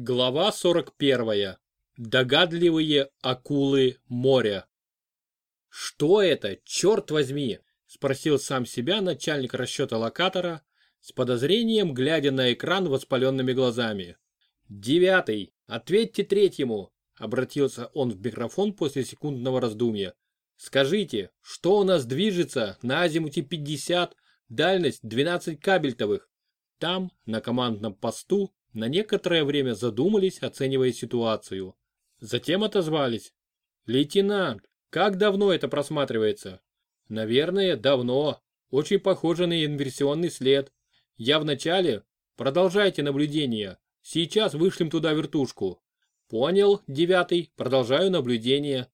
Глава 41. Догадливые акулы моря. «Что это, черт возьми?» – спросил сам себя начальник расчета локатора, с подозрением глядя на экран воспаленными глазами. «Девятый, ответьте третьему!» – обратился он в микрофон после секундного раздумья. «Скажите, что у нас движется на азимуте 50, дальность 12 кабельтовых?» Там, на командном посту, на некоторое время задумались, оценивая ситуацию. Затем отозвались. «Лейтенант, как давно это просматривается?» «Наверное, давно. Очень похоже на инверсионный след. Я в начале. Продолжайте наблюдение. Сейчас вышлем туда вертушку». «Понял, девятый. Продолжаю наблюдение.